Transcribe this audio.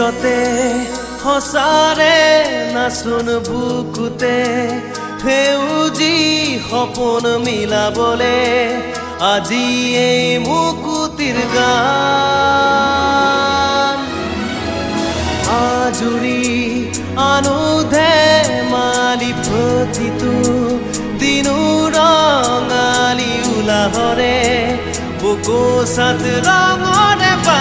খোজতে সঁচাৰে নাচোন বুকুতে সেউজী সপোন মিলাবলে আজি এই মুকুতিৰ গান। আজুৰি আনোধে মালি প্ৰতিটো দিনো ৰঙালী উলাহৰে বুকু চাত ৰঙৰে পা